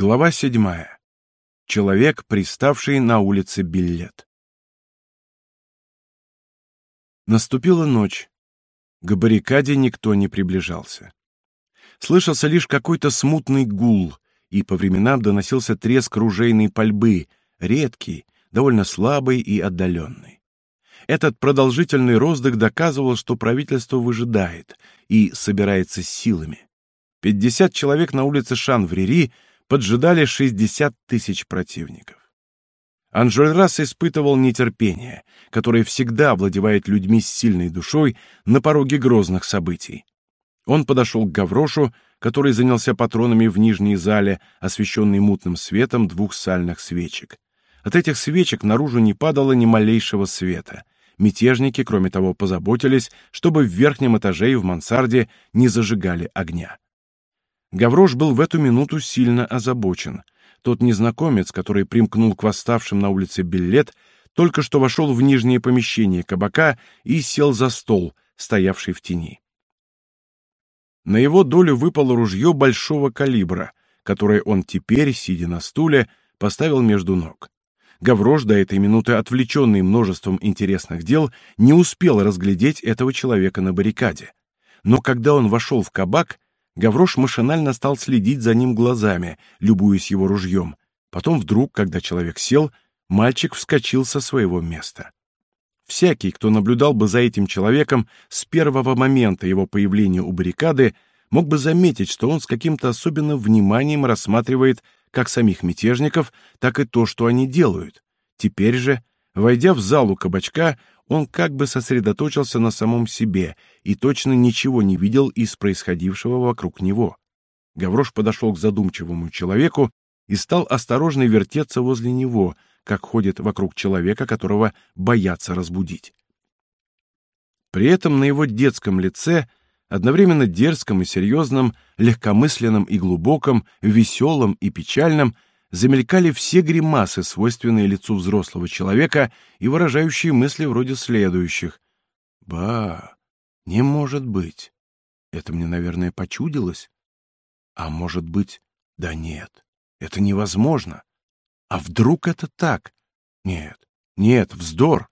Глава седьмая. Человек, приставший на улице Биллет. Наступила ночь. К баррикаде никто не приближался. Слышался лишь какой-то смутный гул, и по временам доносился треск ружейной пальбы, редкий, довольно слабый и отдаленный. Этот продолжительный роздых доказывал, что правительство выжидает и собирается с силами. Пятьдесят человек на улице Шанврири поджидали 60 тысяч противников. Анжольрас испытывал нетерпение, которое всегда овладевает людьми с сильной душой на пороге грозных событий. Он подошел к Гаврошу, который занялся патронами в нижней зале, освещенной мутным светом двух сальных свечек. От этих свечек наружу не падало ни малейшего света. Мятежники, кроме того, позаботились, чтобы в верхнем этаже и в мансарде не зажигали огня. Гаврош был в эту минуту сильно озабочен. Тот незнакомец, который примкнул к восставшим на улице Билет, только что вошел в нижнее помещение кабака и сел за стол, стоявший в тени. На его долю выпало ружье большого калибра, которое он теперь, сидя на стуле, поставил между ног. Гаврош, до этой минуты отвлеченный множеством интересных дел, не успел разглядеть этого человека на баррикаде. Но когда он вошел в кабак, Гаврош машинально стал следить за ним глазами, любуясь его ружьем. Потом вдруг, когда человек сел, мальчик вскочил со своего места. Всякий, кто наблюдал бы за этим человеком с первого момента его появления у баррикады, мог бы заметить, что он с каким-то особенным вниманием рассматривает как самих мятежников, так и то, что они делают. Теперь же, войдя в залу кабачка, он как бы сосредоточился на самом себе и точно ничего не видел из происходившего вокруг него. Гаврош подошел к задумчивому человеку и стал осторожно вертеться возле него, как ходит вокруг человека, которого боятся разбудить. При этом на его детском лице, одновременно дерзком и серьезном, легкомысленном и глубоком, веселом и печальном, замелькали все гримасы, свойственные лицу взрослого человека и выражающие мысли вроде следующих. «Ба, не может быть. Это мне, наверное, почудилось. А может быть, да нет, это невозможно. А вдруг это так? Нет, нет, вздор.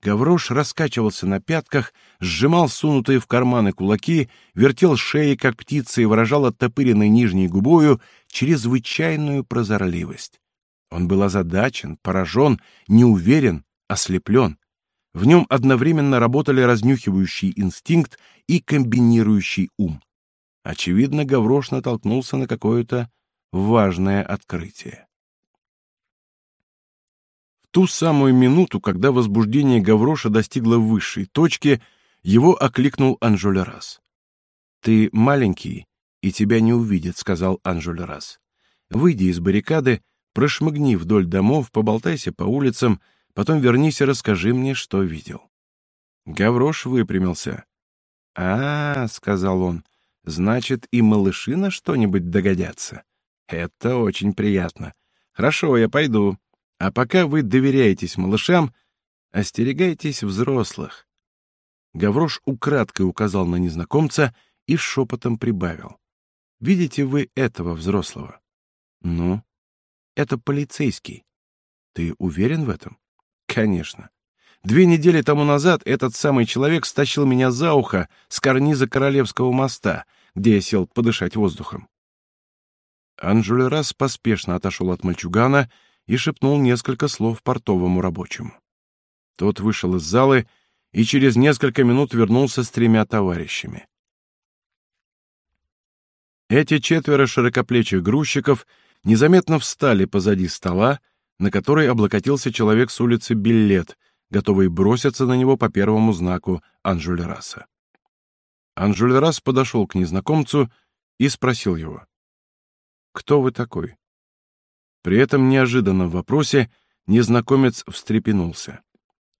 Гаврош раскачивался на пятках, сжимал сунутые в карманы кулаки, вертел шеей, как птица, и выражал оттопыренной нижней губою чрезвычайную прозорливость. Он был озадачен, поражен, неуверен, ослеплен. В нем одновременно работали разнюхивающий инстинкт и комбинирующий ум. Очевидно, Гаврош натолкнулся на какое-то важное открытие ту самую минуту, когда возбуждение Гавроша достигло высшей точки, его окликнул Анжолерас. «Ты маленький, и тебя не увидят», — сказал Анжолерас. «Выйди из баррикады, прошмыгни вдоль домов, поболтайся по улицам, потом вернись и расскажи мне, что видел». Гаврош выпрямился. «А, — сказал он, — значит, и малыши на что-нибудь догодятся. Это очень приятно. Хорошо, я пойду. А пока вы доверяетесь малышам, остерегайтесь взрослых. Гаврош украдкой указал на незнакомца и шепотом прибавил. Видите вы этого взрослого? Ну, это полицейский. Ты уверен в этом? Конечно. Две недели тому назад этот самый человек стащил меня за ухо с карниза Королевского моста, где я сел подышать воздухом. Анжулерас поспешно отошел от мальчугана и шепнул несколько слов портовому рабочему. Тот вышел из залы и через несколько минут вернулся с тремя товарищами. Эти четверо широкоплечих грузчиков незаметно встали позади стола, на который облокотился человек с улицы Биллет, готовый броситься на него по первому знаку Анжулераса. Анжулерас подошел к незнакомцу и спросил его. «Кто вы такой?» При этом неожиданном вопросе незнакомец встрепенулся.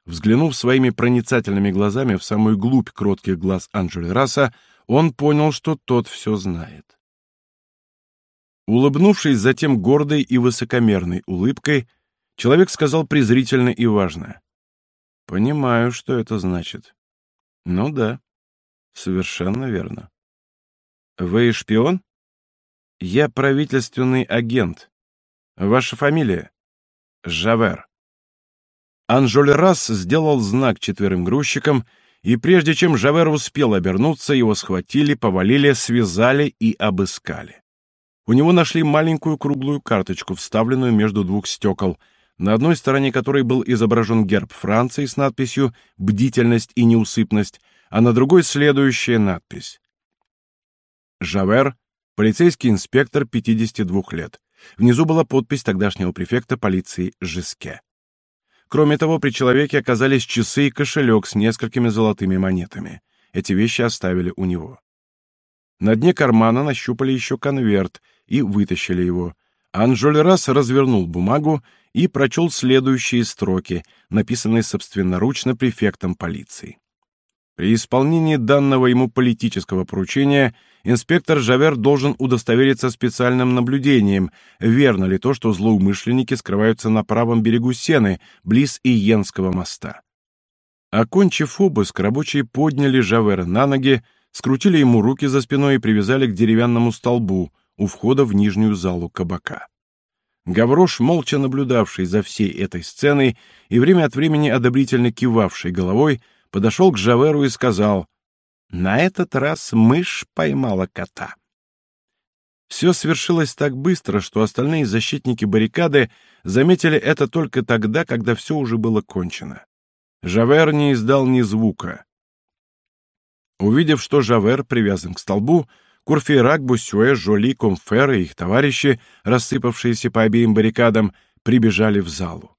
Взглянув своими проницательными глазами в самую глубь кротких глаз Анжели Раса, он понял, что тот все знает. Улыбнувшись затем гордой и высокомерной улыбкой, человек сказал презрительно и важно. «Понимаю, что это значит». «Ну да, совершенно верно». «Вы шпион?» Я правительственный агент. Ваша фамилия? Жавер. Анжолерас сделал знак четверым грузчикам, и прежде чем Жавер успел обернуться, его схватили, повалили, связали и обыскали. У него нашли маленькую круглую карточку, вставленную между двух стекол, на одной стороне которой был изображен герб Франции с надписью «Бдительность и неусыпность», а на другой следующая надпись. Жавер, полицейский инспектор 52 лет. Внизу была подпись тогдашнего префекта полиции Жеске. Кроме того, при человеке оказались часы и кошелек с несколькими золотыми монетами. Эти вещи оставили у него. На дне кармана нащупали еще конверт и вытащили его. Анжолерас развернул бумагу и прочел следующие строки, написанные собственноручно префектом полиции. При исполнении данного ему политического поручения инспектор Жавер должен удостовериться специальным наблюдением, верно ли то, что злоумышленники скрываются на правом берегу Сены, близ Иенского моста. Окончив обыск, рабочие подняли Жавера на ноги, скрутили ему руки за спиной и привязали к деревянному столбу у входа в нижнюю залу кабака. Гаврош, молча наблюдавший за всей этой сценой и время от времени одобрительно кивавший головой, подошел к Жаверу и сказал, «На этот раз мышь поймала кота». Все свершилось так быстро, что остальные защитники баррикады заметили это только тогда, когда все уже было кончено. Жавер не издал ни звука. Увидев, что Жавер привязан к столбу, Курфейрак, Буссюэ, Жоли, Комфер и их товарищи, рассыпавшиеся по обеим баррикадам, прибежали в залу.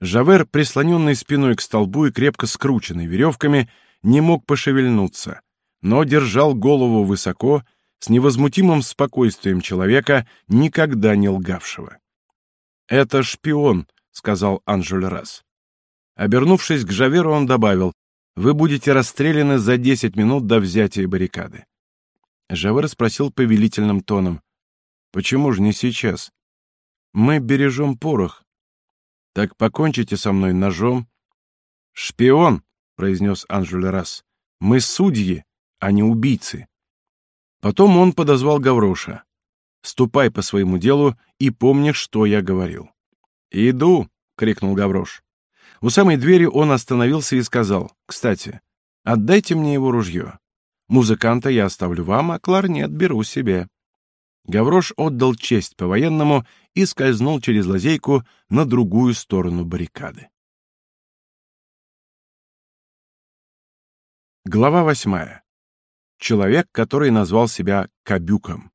Жавер, прислоненный спиной к столбу и крепко скрученный веревками, не мог пошевельнуться, но держал голову высоко, с невозмутимым спокойствием человека, никогда не лгавшего. «Это шпион», — сказал Анжель Расс. Обернувшись к Жаверу, он добавил, «Вы будете расстреляны за десять минут до взятия баррикады». Жавер спросил повелительным тоном, «Почему же не сейчас? Мы бережем порох, так покончите со мной ножом. Шпион, произнес Анжель Расс. Мы судьи, а не убийцы. Потом он подозвал Гавроша. Ступай по своему делу и помни, что я говорил. Иду, крикнул Гаврош. У самой двери он остановился и сказал: "Кстати, отдайте мне его ружье. Музыканта я оставлю вам, а кларнет беру себе". Гаврош отдал честь по-военному и скользнул через лазейку на другую сторону баррикады. Глава восьмая. Человек, который назвал себя Кабюком.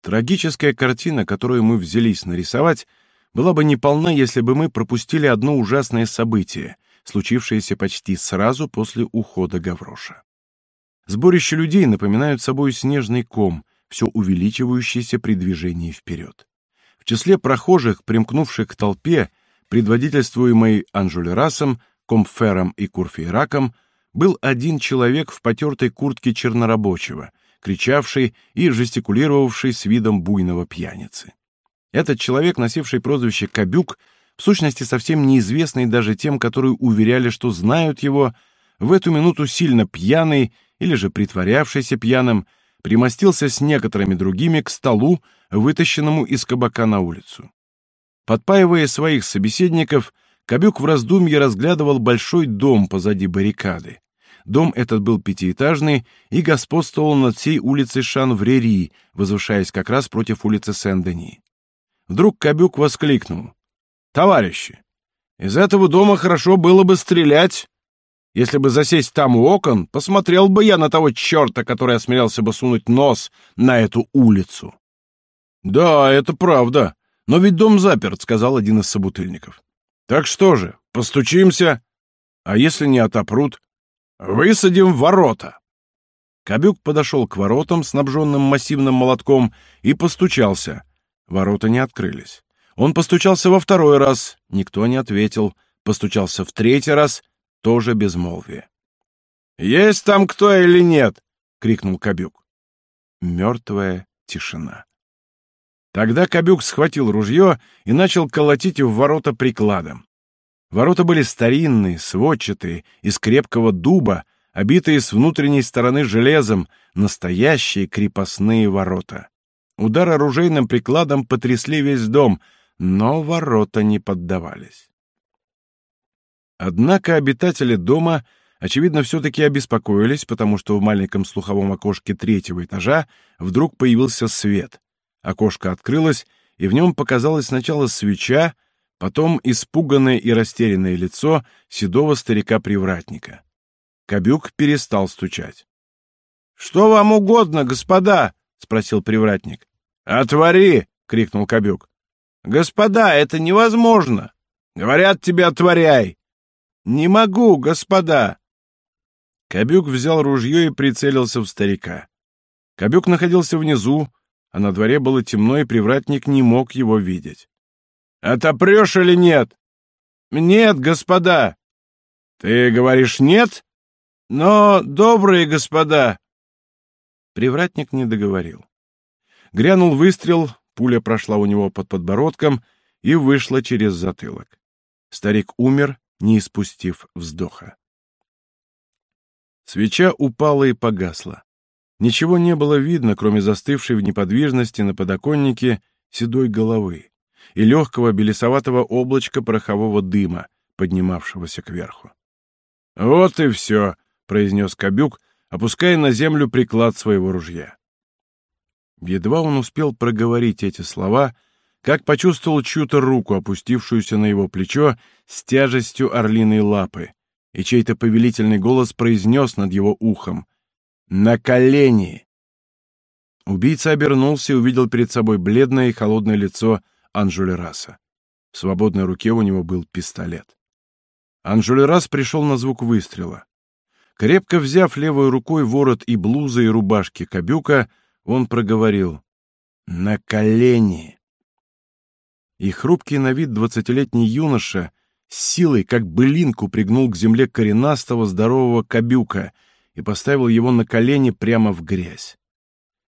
Трагическая картина, которую мы взялись нарисовать, была бы неполна, если бы мы пропустили одно ужасное событие, случившееся почти сразу после ухода Гавроша. Сборище людей напоминают собой снежный ком, все увеличивающийся при движении вперед. В числе прохожих, примкнувших к толпе, предводительствуемой Анжулерасом, Комфером и Курфейраком, был один человек в потертой куртке чернорабочего, кричавший и жестикулировавший с видом буйного пьяницы. Этот человек, носивший прозвище Кабюк, в сущности совсем неизвестный даже тем, которые уверяли, что знают его, в эту минуту сильно пьяный или же притворявшийся пьяным, примостился с некоторыми другими к столу, вытащенному из кабака на улицу. Подпаивая своих собеседников, Кобюк в раздумье разглядывал большой дом позади баррикады. Дом этот был пятиэтажный и господствовал над всей улицей Шанврери, возвышаясь как раз против улицы Сен-Дени. Вдруг Кобюк воскликнул. «Товарищи, из этого дома хорошо было бы стрелять если бы засесть там у окон, посмотрел бы я на того черта, который осмелялся бы сунуть нос на эту улицу. — Да, это правда. Но ведь дом заперт, — сказал один из собутыльников. — Так что же, постучимся? А если не отопрут? Высадим ворота. Кобюк подошел к воротам, снабженным массивным молотком, и постучался. Ворота не открылись. Он постучался во второй раз, никто не ответил. Постучался в третий раз, тоже безмолвие. «Есть там кто или нет?» — крикнул Кобюк. Мертвая тишина. Тогда Кобюк схватил ружье и начал колотить в ворота прикладом. Ворота были старинные, сводчатые, из крепкого дуба, обитые с внутренней стороны железом, настоящие крепостные ворота. Удар оружейным прикладом потрясли весь дом, но ворота не поддавались. Однако обитатели дома, очевидно, все-таки обеспокоились, потому что в маленьком слуховом окошке третьего этажа вдруг появился свет. Окошко открылось, и в нем показалась сначала свеча, потом испуганное и растерянное лицо седого старика-привратника. Кобюк перестал стучать. — Что вам угодно, господа? — спросил привратник. «Отвори!» — крикнул Кобюк. «Господа, это невозможно! Говорят тебе, отворяй!» «Не могу, господа!» Кобюк взял ружье и прицелился в старика. Кобюк находился внизу, а на дворе было темно, и привратник не мог его видеть. «Отопрешь или нет?» «Нет, господа!» «Ты говоришь нет?» «Но, добрые господа!» Привратник не договорил. Грянул выстрел, пуля прошла у него под подбородком и вышла через затылок. Старик умер, не испустив вздоха. Свеча упала и погасла. Ничего не было видно, кроме застывшей в неподвижности на подоконнике седой головы и легкого белесоватого облачка порохового дыма, поднимавшегося кверху. «Вот и все», — произнес Кобюк, опуская на землю приклад своего ружья. Едва он успел проговорить эти слова, как почувствовал чью-то руку, опустившуюся на его плечо с тяжестью орлиной лапы, и чей-то повелительный голос произнес над его ухом «На колени!». Убийца обернулся и увидел перед собой бледное и холодное лицо Анжулераса. В свободной руке у него был пистолет. Анжулерас пришел на звук выстрела. Крепко взяв левой рукой ворот и блузы и рубашки Кабюка, он проговорил «На колени!» И хрупкий на вид двадцатилетний юноша с силой, как былинку, пригнул к земле коренастого здорового Кабюка и поставил его на колени прямо в грязь.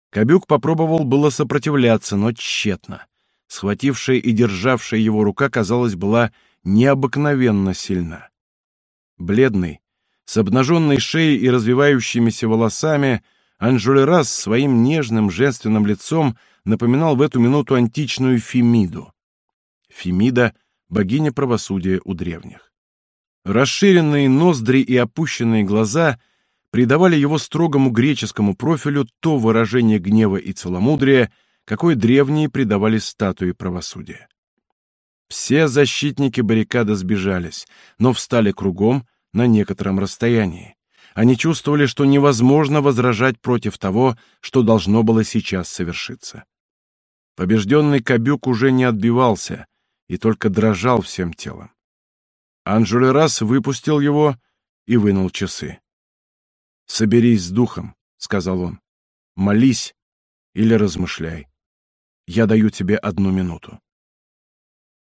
Кабюк попробовал было сопротивляться, но тщетно. Схватившая и державшая его рука, казалось, была необыкновенно сильна. Бледный, с обнаженной шеей и развивающимися волосами, Анжулерас своим нежным женственным лицом напоминал в эту минуту античную Фемиду. Фемида — богиня правосудия у древних. Расширенные ноздри и опущенные глаза придавали его строгому греческому профилю то выражение гнева и целомудрия, какое древние придавали статуе правосудия. Все защитники баррикады сбежались, но встали кругом на некотором расстоянии. Они чувствовали, что невозможно возражать против того, что должно было сейчас совершиться. Побежденный Кабюк уже не отбивался и только дрожал всем телом. Анжулерас выпустил его и вынул часы. «Соберись с духом», — сказал он. «Молись или размышляй. Я даю тебе одну минуту».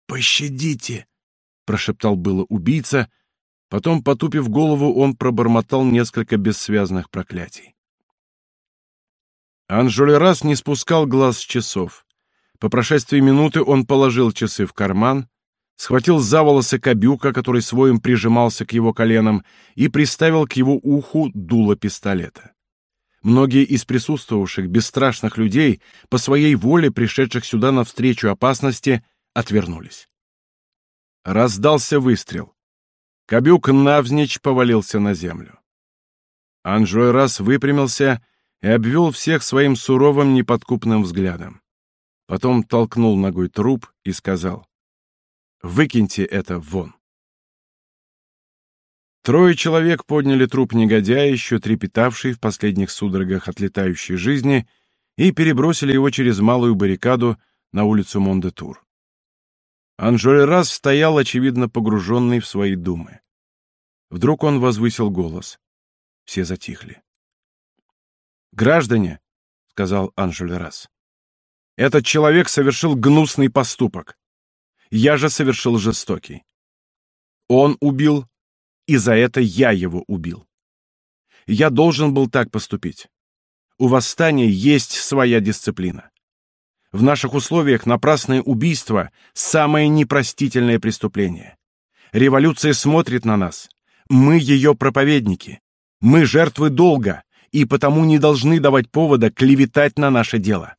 «Пощадите», — прошептал было убийца, — Потом, потупив голову, он пробормотал несколько бессвязных проклятий. Анжолерас не спускал глаз с часов. По прошествии минуты он положил часы в карман, схватил за волосы кобюка, который своим прижимался к его коленам, и приставил к его уху дуло пистолета. Многие из присутствовавших бесстрашных людей, по своей воле пришедших сюда навстречу опасности, отвернулись. Раздался выстрел. Кобюк навзничь повалился на землю. Анжой раз выпрямился и обвел всех своим суровым неподкупным взглядом. Потом толкнул ногой труп и сказал, «Выкиньте это вон». Трое человек подняли труп негодяя, еще трепетавший в последних судорогах отлетающей жизни, и перебросили его через малую баррикаду на улицу Мондетур. Анжолерас стоял, очевидно, погруженный в свои думы. Вдруг он возвысил голос. Все затихли. «Граждане», — сказал Анжолерас, — «этот человек совершил гнусный поступок. Я же совершил жестокий. Он убил, и за это я его убил. Я должен был так поступить. У восстания есть своя дисциплина. В наших условиях напрасное убийство — самое непростительное преступление. Революция смотрит на нас. Мы ее проповедники. Мы жертвы долга, и потому не должны давать повода клеветать на наше дело.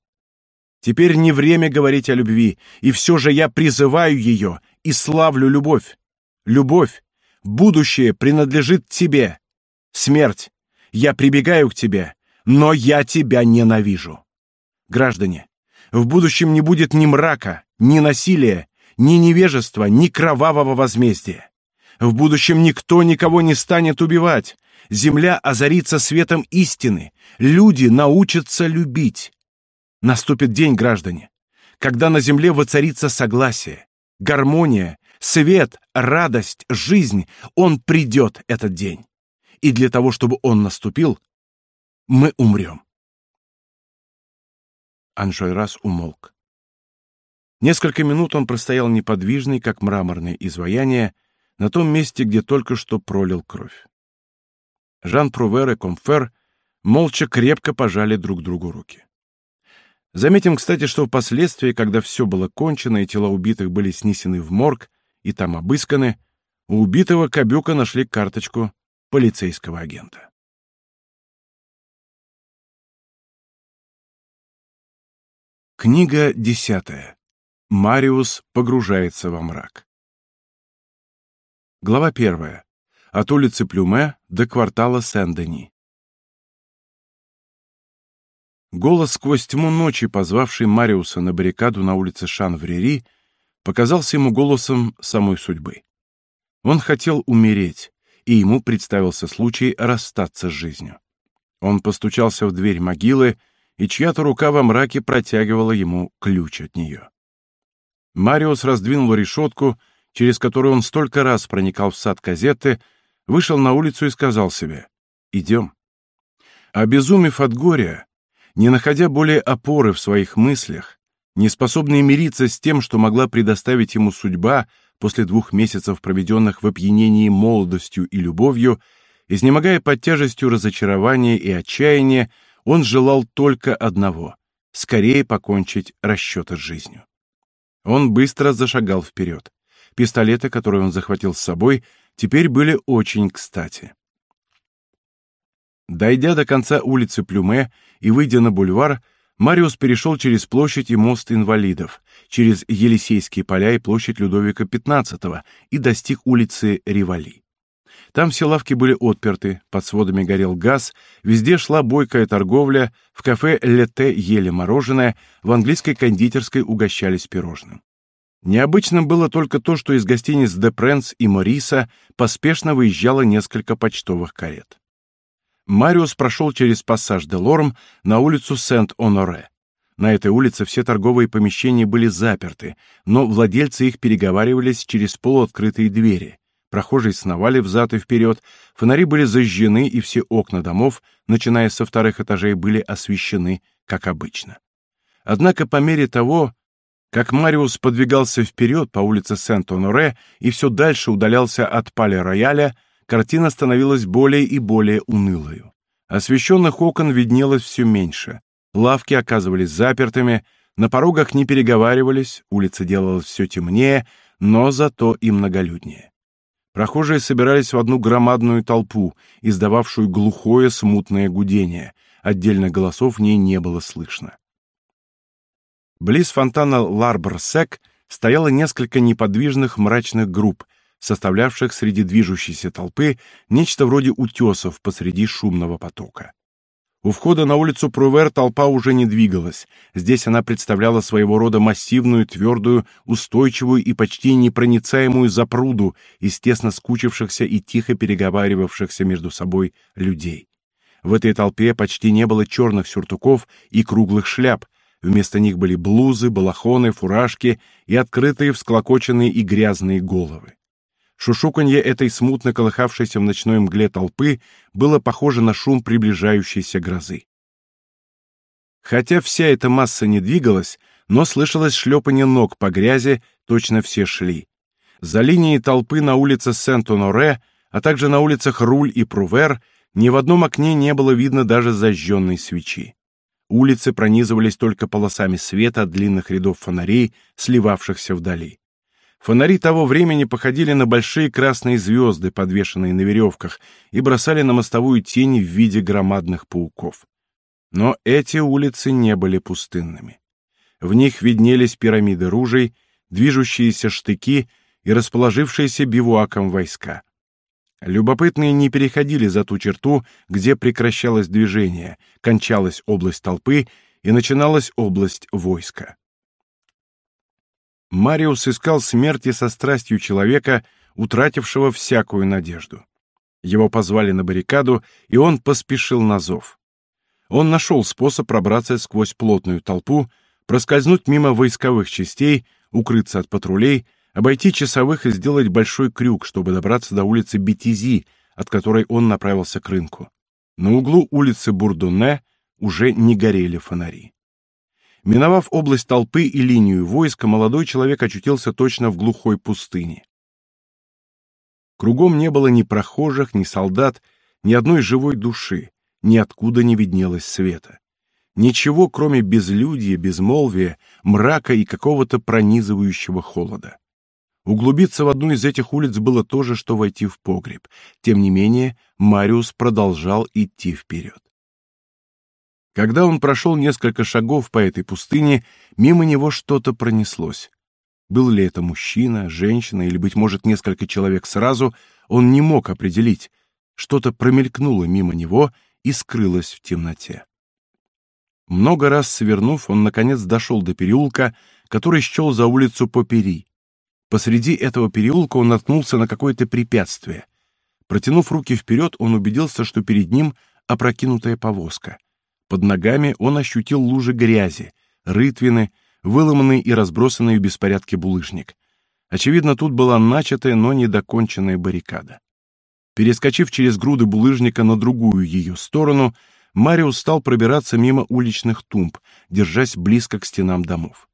Теперь не время говорить о любви, и все же я призываю ее и славлю любовь. Любовь, будущее принадлежит тебе. Смерть, я прибегаю к тебе, но я тебя ненавижу. Граждане, в будущем не будет ни мрака, ни насилия, ни невежества, ни кровавого возмездия. В будущем никто никого не станет убивать. Земля озарится светом истины. Люди научатся любить. Наступит день, граждане, когда на земле воцарится согласие, гармония, свет, радость, жизнь. Он придет, этот день. И для того, чтобы он наступил, мы умрем. Анжойрас умолк. Несколько минут он простоял неподвижный, как мраморное изваяние, на том месте, где только что пролил кровь. Жан Прувер и Комфер молча крепко пожали друг другу руки. Заметим, кстати, что впоследствии, когда все было кончено и тела убитых были снесены в морг и там обысканы, у убитого Кобюка нашли карточку полицейского агента. Книга десятая. Мариус погружается во мрак. Глава первая. От улицы Плюме до квартала Сен-Дени. Голос сквозь тьму ночи, позвавший Мариуса на баррикаду на улице Шан-Врери, показался ему голосом самой судьбы. Он хотел умереть, и ему представился случай расстаться с жизнью. Он постучался в дверь могилы, и чья-то рука во мраке протягивала ему ключ от нее. Мариус раздвинул решетку, через которую он столько раз проникал в сад Казетты, вышел на улицу и сказал себе «Идем». Обезумев от горя, не находя более опоры в своих мыслях, не способный мириться с тем, что могла предоставить ему судьба после двух месяцев, проведенных в опьянении молодостью и любовью, изнемогая под тяжестью разочарования и отчаяния, он желал только одного — скорее покончить расчеты с жизнью. Он быстро зашагал вперед. Пистолеты, которые он захватил с собой, теперь были очень кстати. Дойдя до конца улицы Плюме и выйдя на бульвар, Мариус перешел через площадь и мост инвалидов, через Елисейские поля и площадь Людовика XV и достиг улицы Ривали. Там все лавки были отперты, под сводами горел газ, везде шла бойкая торговля, в кафе «Лете» ели мороженое, в английской кондитерской угощались пирожным. Необычным было только то, что из гостиниц «Де Пренс» и «Мориса» поспешно выезжало несколько почтовых карет. Мариус прошел через пассаж де Лорм на улицу Сент-Оноре. На этой улице все торговые помещения были заперты, но владельцы их переговаривались через полуоткрытые двери. Прохожие сновали взад и вперед, фонари были зажжены, и все окна домов, начиная со вторых этажей, были освещены, как обычно. Однако по мере того, как Мариус подвигался вперед по улице Сент-Оноре и все дальше удалялся от Пале-Рояля, картина становилась более и более унылою. Освещенных окон виднелось все меньше. Лавки оказывались запертыми, на порогах не переговаривались, улица делалась все темнее, но зато и многолюднее. Прохожие собирались в одну громадную толпу, издававшую глухое смутное гудение. Отдельных голосов в ней не было слышно. Близ фонтана Ларбор-Сек стояло несколько неподвижных мрачных групп, составлявших среди движущейся толпы нечто вроде утесов посреди шумного потока. У входа на улицу Прувер толпа уже не двигалась. Здесь она представляла своего рода массивную, твердую, устойчивую и почти непроницаемую запруду из тесно скучившихся и тихо переговаривавшихся между собой людей. В этой толпе почти не было черных сюртуков и круглых шляп. Вместо них были блузы, балахоны, фуражки и открытые, всклокоченные и грязные головы. Шушуканье этой смутно колыхавшейся в ночной мгле толпы было похоже на шум приближающейся грозы. Хотя вся эта масса не двигалась, но слышалось шлепанье ног по грязи, точно все шли. За линией толпы на улице Сент-Оноре, а также на улицах Руль и Прувер, ни в одном окне не было видно даже зажженной свечи. Улицы пронизывались только полосами света от длинных рядов фонарей, сливавшихся вдали. Фонари того времени походили на большие красные звезды, подвешенные на веревках, и бросали на мостовую тени в виде громадных пауков. Но эти улицы не были пустынными. В них виднелись пирамиды ружей, движущиеся штыки и расположившиеся бивуаком войска. Любопытные не переходили за ту черту, где прекращалось движение, кончалась область толпы и начиналась область войска. Мариус искал смерти со страстью человека, утратившего всякую надежду. Его позвали на баррикаду, и он поспешил на зов. Он нашел способ пробраться сквозь плотную толпу, проскользнуть мимо войсковых частей, укрыться от патрулей, обойти часовых и сделать большой крюк, чтобы добраться до улицы Бетизи, от которой он направился к рынку. На углу улицы Бурдуне уже не горели фонари. Миновав область толпы и линию войска, молодой человек очутился точно в глухой пустыне. Кругом не было ни прохожих, ни солдат, ни одной живой души, ниоткуда не виднелось света. Ничего, кроме безлюдья, безмолвия, мрака и какого-то пронизывающего холода. Углубиться в одну из этих улиц было то же, что войти в погреб. Тем не менее, Мариус продолжал идти вперед. Когда он прошел несколько шагов по этой пустыне, мимо него что-то пронеслось. Был ли это мужчина, женщина или, быть может, несколько человек сразу, он не мог определить. Что-то промелькнуло мимо него и скрылось в темноте. Много раз свернув, он, наконец, дошел до переулка, который счел за улицу Попери. Посреди этого переулка он наткнулся на какое-то препятствие. Протянув руки вперед, он убедился, что перед ним опрокинутая повозка. Под ногами он ощутил лужи грязи, рытвины, выломанный и разбросанный в беспорядке булыжник. Очевидно, тут была начатая, но недоконченная баррикада. Перескочив через груды булыжника на другую ее сторону, Мариус стал пробираться мимо уличных тумб, держась близко к стенам домов.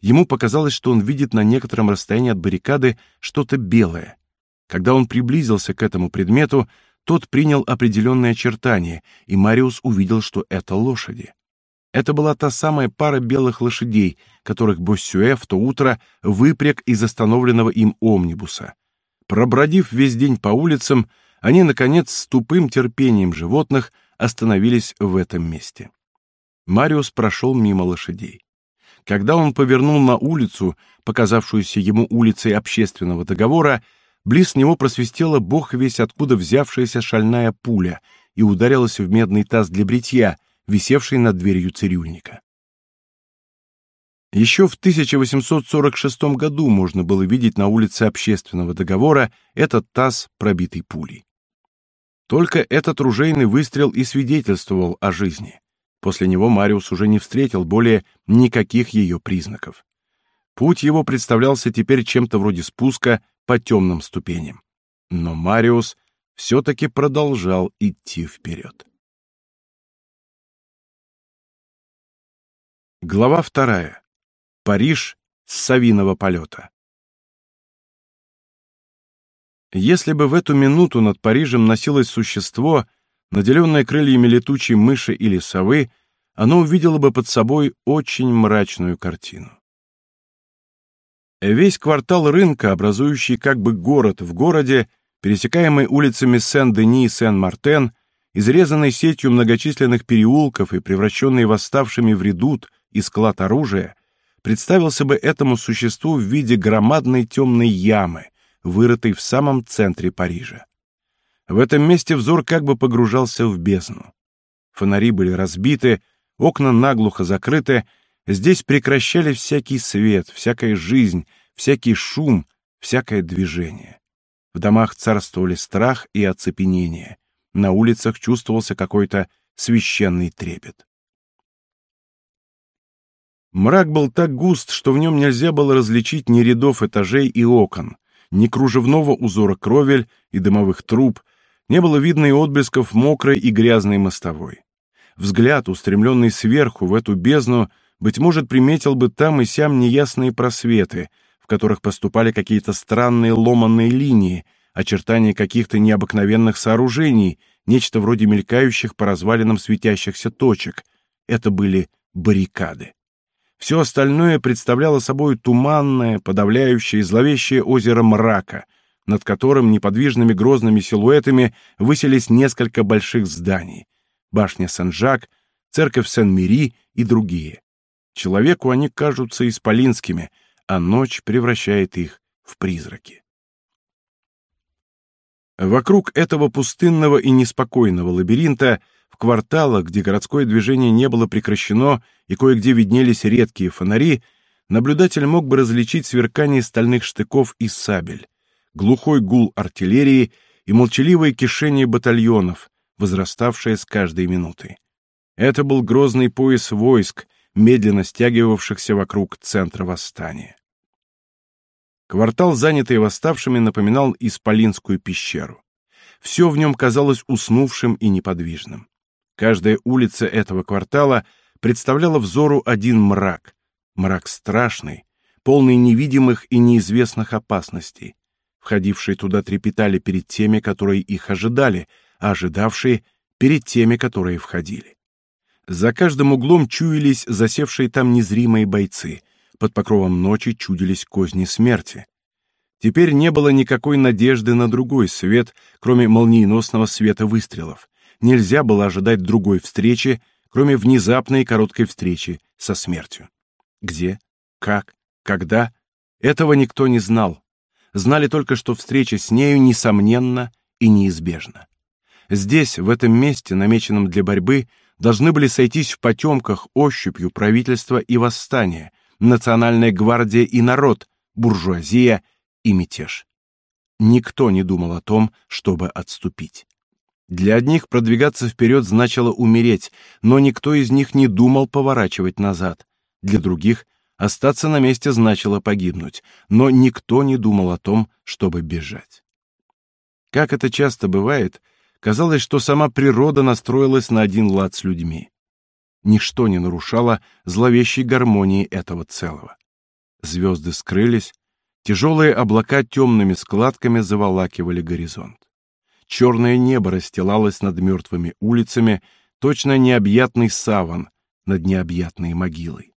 Ему показалось, что он видит на некотором расстоянии от баррикады что-то белое. Когда он приблизился к этому предмету, тот принял определенные очертания, и Мариус увидел, что это лошади. Это была та самая пара белых лошадей, которых Боссюэ в то утро выпряг из остановленного им омнибуса. Пробродив весь день по улицам, они, наконец, с тупым терпением животных остановились в этом месте. Мариус прошел мимо лошадей. Когда он повернул на улицу, показавшуюся ему улицей общественного договора, Близ него просвистела бог весь откуда взявшаяся шальная пуля и ударилась в медный таз для бритья, висевший над дверью цирюльника. Еще в 1846 году можно было видеть на улице общественного договора этот таз, пробитый пулей. Только этот ружейный выстрел и свидетельствовал о жизни. После него Мариус уже не встретил более никаких ее признаков. Путь его представлялся теперь чем-то вроде спуска по темным ступеням. Но Мариус все-таки продолжал идти вперед. Глава вторая. Париж с совиного полета. Если бы в эту минуту над Парижем носилось существо, наделенное крыльями летучей мыши или совы, оно увидело бы под собой очень мрачную картину. Весь квартал рынка, образующий как бы город в городе, пересекаемый улицами Сен-Дени и Сен-Мартен, изрезанный сетью многочисленных переулков и превращенный восставшими в редут и склад оружия, представился бы этому существу в виде громадной темной ямы, вырытой в самом центре Парижа. В этом месте взор как бы погружался в бездну. Фонари были разбиты, окна наглухо закрыты, Здесь прекращали всякий свет, всякая жизнь, всякий шум, всякое движение. В домах царствовали страх и оцепенение. На улицах чувствовался какой-то священный трепет. Мрак был так густ, что в нем нельзя было различить ни рядов этажей и окон, ни кружевного узора кровель и дымовых труб, не было видно и отблесков мокрой и грязной мостовой. Взгляд, устремленный сверху в эту бездну, быть может, приметил бы там и сям неясные просветы, в которых поступали какие-то странные ломанные линии, очертания каких-то необыкновенных сооружений, нечто вроде мелькающих по развалинам светящихся точек. Это были баррикады. Все остальное представляло собой туманное, подавляющее и зловещее озеро мрака, над которым неподвижными грозными силуэтами высились несколько больших зданий — башня Сен-Жак, церковь Сен-Мири и другие. Человеку они кажутся исполинскими, а ночь превращает их в призраки. Вокруг этого пустынного и неспокойного лабиринта в кварталах, где городское движение не было прекращено и кое-где виднелись редкие фонари, наблюдатель мог бы различить сверкание стальных штыков и сабель, глухой гул артиллерии и молчаливое кишение батальонов, возраставшее с каждой минутой. Это был грозный пояс войск, медленно стягивавшихся вокруг центра восстания. Квартал, занятый восставшими, напоминал Исполинскую пещеру. Все в нем казалось уснувшим и неподвижным. Каждая улица этого квартала представляла взору один мрак. Мрак страшный, полный невидимых и неизвестных опасностей. Входившие туда трепетали перед теми, которые их ожидали, а ожидавшие — перед теми, которые входили. За каждым углом чуялись засевшие там незримые бойцы. Под покровом ночи чудились козни смерти. Теперь не было никакой надежды на другой свет, кроме молниеносного света выстрелов нельзя было ожидать другой встречи, кроме внезапной короткой встречи со смертью. Где, как, когда — этого никто не знал. Знали только, что встреча с нею несомненна и неизбежна. Здесь, в этом месте, намеченном для борьбы, должны были сойтись в потемках ощупью правительство и восстание, национальная гвардия и народ, буржуазия и мятеж. Никто не думал о том, чтобы отступить. Для одних продвигаться вперед значило умереть, но никто из них не думал поворачивать назад. Для других остаться на месте значило погибнуть, но никто не думал о том, чтобы бежать. Как это часто бывает, казалось, что сама природа настроилась на один лад с людьми. Ничто не нарушало зловещей гармонии этого целого. Звезды скрылись, тяжелые облака темными складками заволакивали горизонт. Черное небо расстилалось над мертвыми улицами, точно необъятный саван над необъятной могилой.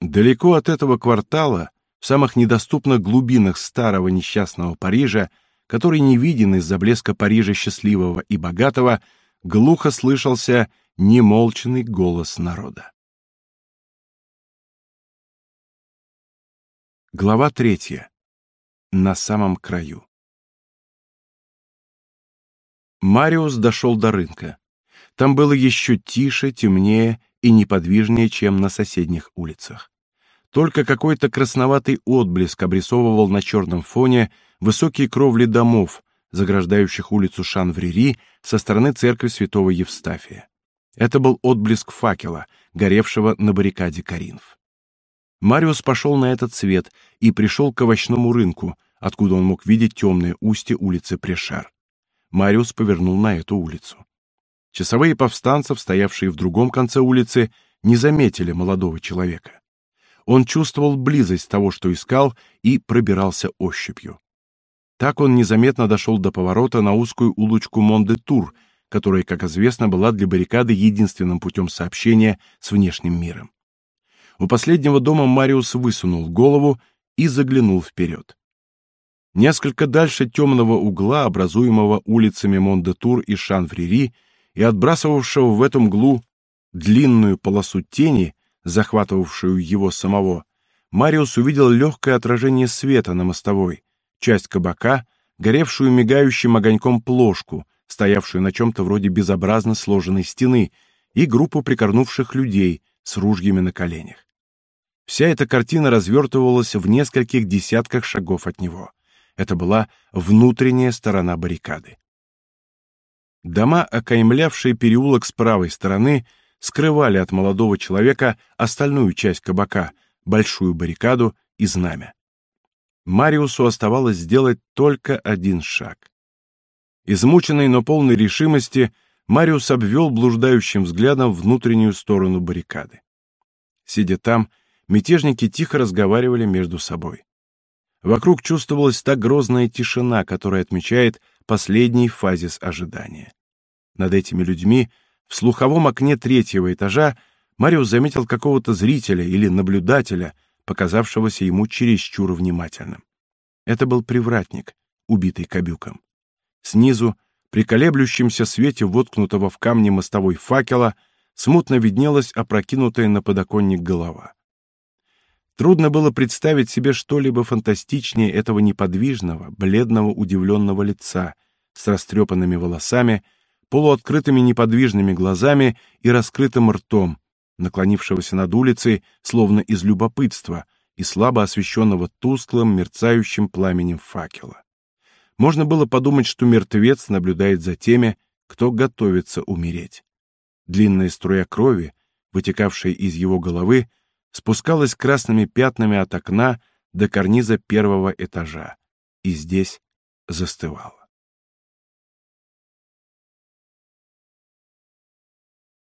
Далеко от этого квартала, в самых недоступных глубинах старого несчастного Парижа, который не виден из-за блеска Парижа счастливого и богатого, глухо слышался немолчный голос народа. Глава третья. На самом краю. Мариус дошел до рынка. Там было еще тише, темнее и неподвижнее, чем на соседних улицах. Только какой-то красноватый отблеск обрисовывал на черном фоне высокие кровли домов, заграждающих улицу Шанврери со стороны церкви святого Евстафия. Это был отблеск факела, горевшего на баррикаде Каринф. Мариус пошел на этот свет и пришел к овощному рынку, откуда он мог видеть темное устье улицы Прешар. Мариус повернул на эту улицу. Часовые повстанцев, стоявшие в другом конце улицы, не заметили молодого человека. Он чувствовал близость того, что искал, и пробирался ощупью. Так он незаметно дошел до поворота на узкую улочку Мон-де-Тур, которая, как известно, была для баррикады единственным путем сообщения с внешним миром. У последнего дома Мариус высунул голову и заглянул вперед. Несколько дальше темного угла, образуемого улицами Мондетур и Шанфрери, и отбрасывавшего в этом углу длинную полосу тени, захватывавшую его самого, Мариус увидел легкое отражение света на мостовой, часть кабака, горевшую мигающим огоньком плошку, стоявшую на чем-то вроде безобразно сложенной стены, и группу прикорнувших людей с ружьями на коленях. Вся эта картина развертывалась в нескольких десятках шагов от него. Это была внутренняя сторона баррикады. Дома, окаймлявшие переулок с правой стороны, скрывали от молодого человека остальную часть кабака, большую баррикаду и знамя. Мариусу оставалось сделать только один шаг. Измученный, но полный решимости, Мариус обвел блуждающим взглядом внутреннюю сторону баррикады. Сидя там, мятежники тихо разговаривали между собой. Вокруг чувствовалась та грозная тишина, которая отмечает последний фазис ожидания. Над этими людьми в слуховом окне третьего этажа Мариус заметил какого-то зрителя или наблюдателя, показавшегося ему чересчур внимательным. Это был привратник, убитый кабюком. Снизу, при колеблющемся свете воткнутого в камни мостовой факела, смутно виднелась опрокинутая на подоконник голова. Трудно было представить себе что-либо фантастичнее этого неподвижного, бледного, удивленного лица с растрепанными волосами, полуоткрытыми неподвижными глазами и раскрытым ртом, наклонившегося над улицей, словно из любопытства, и слабо освещенного тусклым, мерцающим пламенем факела. Можно было подумать, что мертвец наблюдает за теми, кто готовится умереть. Длинная струя крови, вытекавшая из его головы, спускалась красными пятнами от окна до карниза первого этажа и здесь застывала.